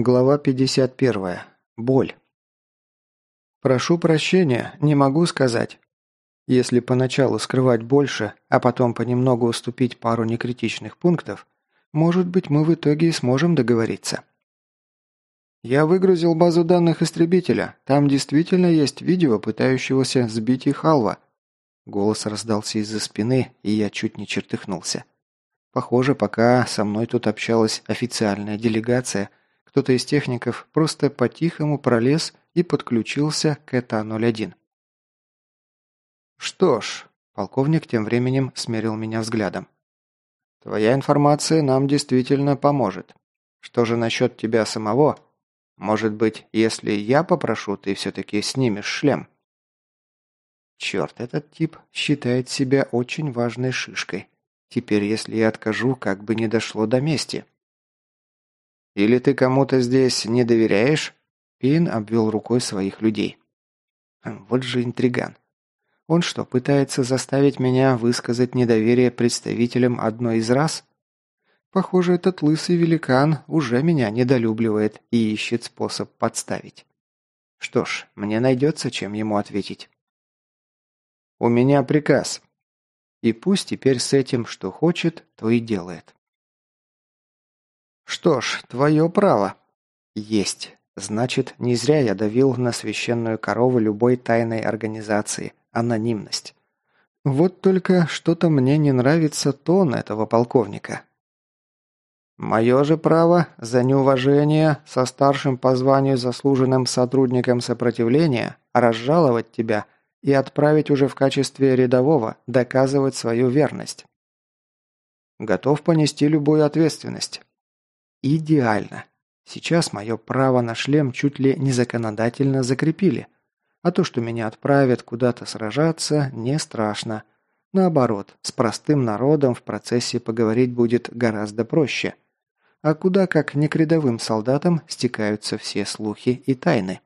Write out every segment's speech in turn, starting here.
Глава 51. Боль. Прошу прощения, не могу сказать. Если поначалу скрывать больше, а потом понемногу уступить пару некритичных пунктов, может быть, мы в итоге и сможем договориться. Я выгрузил базу данных истребителя. Там действительно есть видео, пытающегося сбить их Алва. Голос раздался из-за спины, и я чуть не чертыхнулся. Похоже, пока со мной тут общалась официальная делегация, кто-то из техников просто по-тихому пролез и подключился к ЭТА-01. «Что ж», – полковник тем временем смерил меня взглядом. «Твоя информация нам действительно поможет. Что же насчет тебя самого? Может быть, если я попрошу, ты все-таки снимешь шлем?» Черт, этот тип считает себя очень важной шишкой. Теперь, если я откажу, как бы не дошло до мести. «Или ты кому-то здесь не доверяешь?» Пин обвел рукой своих людей. «Хм, «Вот же интриган. Он что, пытается заставить меня высказать недоверие представителям одной из рас? Похоже, этот лысый великан уже меня недолюбливает и ищет способ подставить. Что ж, мне найдется, чем ему ответить. У меня приказ. И пусть теперь с этим, что хочет, то и делает. Что ж, твое право. Есть. Значит, не зря я давил на священную корову любой тайной организации анонимность. Вот только что-то мне не нравится тон этого полковника. Мое же право за неуважение со старшим по званию заслуженным сотрудником сопротивления разжаловать тебя и отправить уже в качестве рядового доказывать свою верность. Готов понести любую ответственность. Идеально. Сейчас мое право на шлем чуть ли не законодательно закрепили – а то, что меня отправят куда-то сражаться, не страшно. Наоборот, с простым народом в процессе поговорить будет гораздо проще. А куда как не к рядовым солдатам стекаются все слухи и тайны.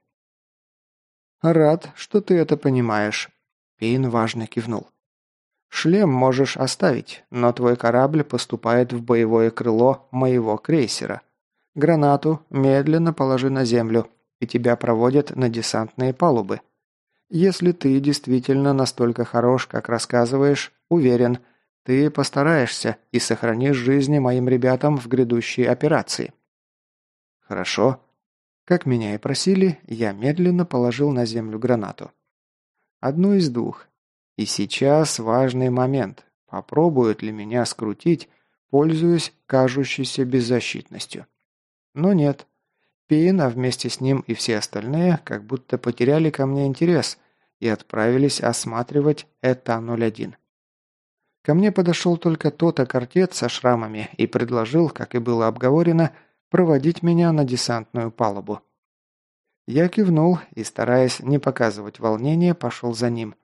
«Рад, что ты это понимаешь», – Пейн важно кивнул. «Шлем можешь оставить, но твой корабль поступает в боевое крыло моего крейсера. Гранату медленно положи на землю, и тебя проводят на десантные палубы. Если ты действительно настолько хорош, как рассказываешь, уверен, ты постараешься и сохранишь жизни моим ребятам в грядущей операции. Хорошо. Как меня и просили, я медленно положил на землю гранату. Одну из двух. И сейчас важный момент. Попробуют ли меня скрутить, пользуясь кажущейся беззащитностью. Но нет. Пейн, а вместе с ним и все остальные, как будто потеряли ко мне интерес и отправились осматривать ЭТА-01. Ко мне подошел только тот окартет со шрамами и предложил, как и было обговорено, проводить меня на десантную палубу. Я кивнул и, стараясь не показывать волнения, пошел за ним.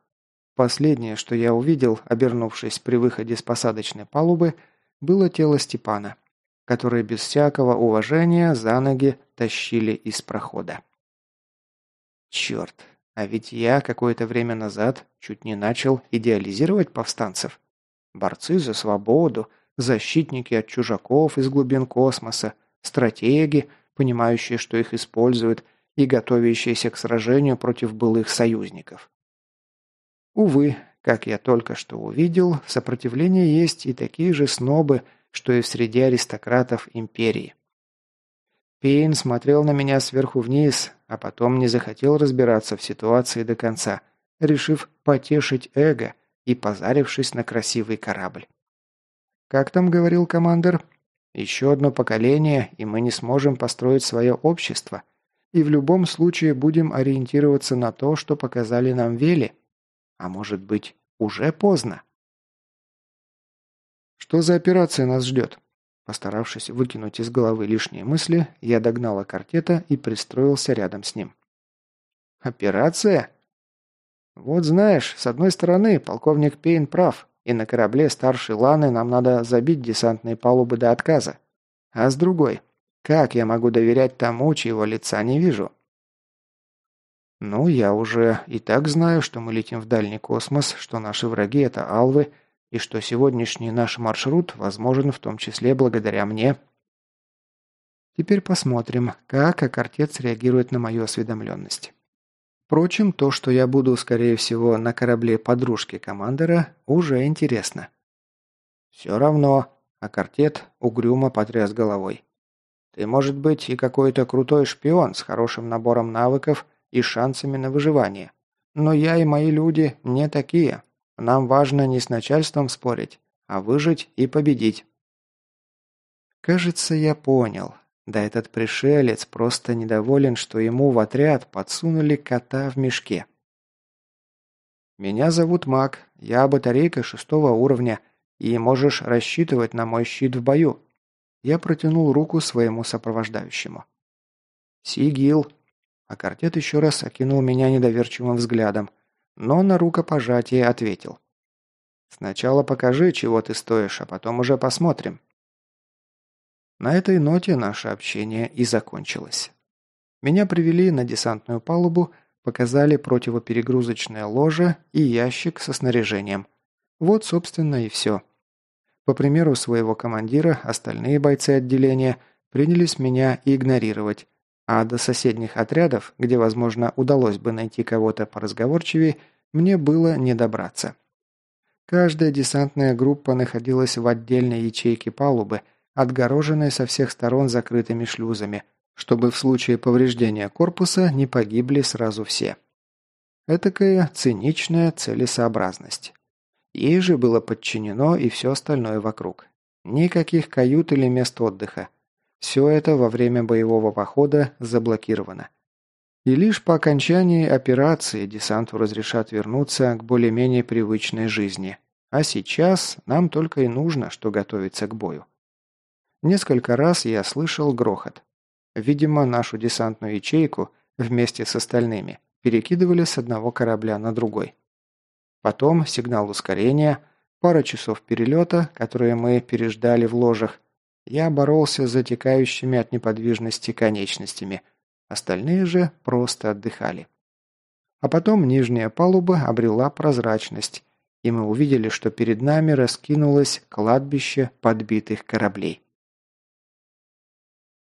Последнее, что я увидел, обернувшись при выходе с посадочной палубы, было тело Степана – которые без всякого уважения за ноги тащили из прохода. Черт, а ведь я какое-то время назад чуть не начал идеализировать повстанцев. Борцы за свободу, защитники от чужаков из глубин космоса, стратеги, понимающие, что их используют, и готовящиеся к сражению против былых союзников. Увы, как я только что увидел, в сопротивлении есть и такие же снобы, что и в среде аристократов империи. Пейн смотрел на меня сверху вниз, а потом не захотел разбираться в ситуации до конца, решив потешить эго и позарившись на красивый корабль. Как там говорил командир? Еще одно поколение, и мы не сможем построить свое общество. И в любом случае будем ориентироваться на то, что показали нам Вели. А может быть, уже поздно? Что за операция нас ждет? Постаравшись выкинуть из головы лишние мысли, я догнала картета и пристроился рядом с ним. «Операция?» «Вот знаешь, с одной стороны, полковник Пейн прав, и на корабле старшей Ланы нам надо забить десантные палубы до отказа. А с другой, как я могу доверять тому, чьего лица не вижу?» «Ну, я уже и так знаю, что мы летим в дальний космос, что наши враги — это алвы, и что сегодняшний наш маршрут возможен в том числе благодаря мне. Теперь посмотрим, как Акартец реагирует на мою осведомленность. Впрочем, то, что я буду, скорее всего, на корабле подружки командора, уже интересно. «Все равно», — Акартет угрюмо потряс головой. «Ты, может быть, и какой-то крутой шпион с хорошим набором навыков и шансами на выживание. Но я и мои люди не такие. Нам важно не с начальством спорить, а выжить и победить». Кажется, я понял. Да этот пришелец просто недоволен, что ему в отряд подсунули кота в мешке. «Меня зовут Мак, я батарейка шестого уровня, и можешь рассчитывать на мой щит в бою». Я протянул руку своему сопровождающему. «Сигил!» А картет еще раз окинул меня недоверчивым взглядом, но на рукопожатие ответил. «Сначала покажи, чего ты стоишь, а потом уже посмотрим». На этой ноте наше общение и закончилось. Меня привели на десантную палубу, показали противоперегрузочное ложе и ящик со снаряжением. Вот, собственно, и все. По примеру своего командира, остальные бойцы отделения принялись меня игнорировать, а до соседних отрядов, где, возможно, удалось бы найти кого-то поразговорчивее, мне было не добраться. Каждая десантная группа находилась в отдельной ячейке палубы – отгороженной со всех сторон закрытыми шлюзами, чтобы в случае повреждения корпуса не погибли сразу все. Этакая циничная целесообразность. Ей же было подчинено и все остальное вокруг. Никаких кают или мест отдыха. Все это во время боевого похода заблокировано. И лишь по окончании операции десанту разрешат вернуться к более-менее привычной жизни. А сейчас нам только и нужно, что готовиться к бою. Несколько раз я слышал грохот. Видимо, нашу десантную ячейку вместе с остальными перекидывали с одного корабля на другой. Потом сигнал ускорения, пара часов перелета, которые мы переждали в ложах. Я боролся с затекающими от неподвижности конечностями. Остальные же просто отдыхали. А потом нижняя палуба обрела прозрачность, и мы увидели, что перед нами раскинулось кладбище подбитых кораблей.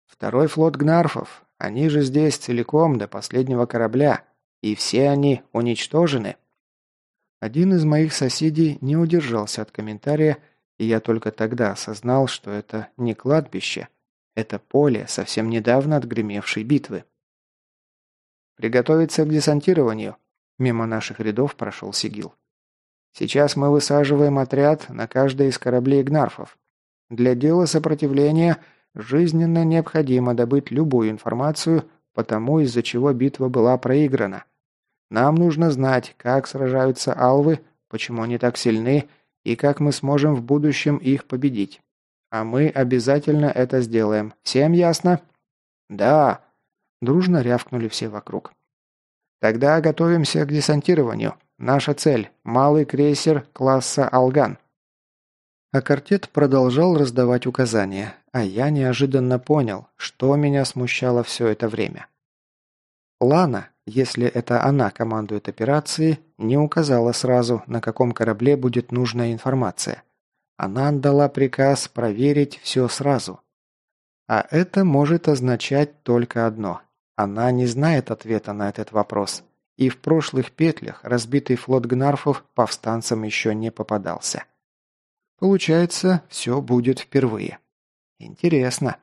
Второй флот гнарфов. Они же здесь целиком до последнего корабля. И все они уничтожены. Один из моих соседей не удержался от комментария, и я только тогда осознал, что это не кладбище. Это поле совсем недавно отгремевшей битвы. «Приготовиться к десантированию», – мимо наших рядов прошел Сигил. «Сейчас мы высаживаем отряд на каждый из кораблей гнарфов. Для дела сопротивления – Жизненно необходимо добыть любую информацию по тому, из-за чего битва была проиграна. Нам нужно знать, как сражаются алвы, почему они так сильны и как мы сможем в будущем их победить. А мы обязательно это сделаем. Всем ясно? Да. Дружно рявкнули все вокруг. Тогда готовимся к десантированию. Наша цель – малый крейсер класса «Алган». А картет продолжал раздавать указания, а я неожиданно понял, что меня смущало все это время. Лана, если это она командует операцией, не указала сразу, на каком корабле будет нужная информация. Она отдала приказ проверить все сразу. А это может означать только одно. Она не знает ответа на этот вопрос. И в прошлых петлях разбитый флот гнарфов повстанцам еще не попадался. Получается, все будет впервые. Интересно.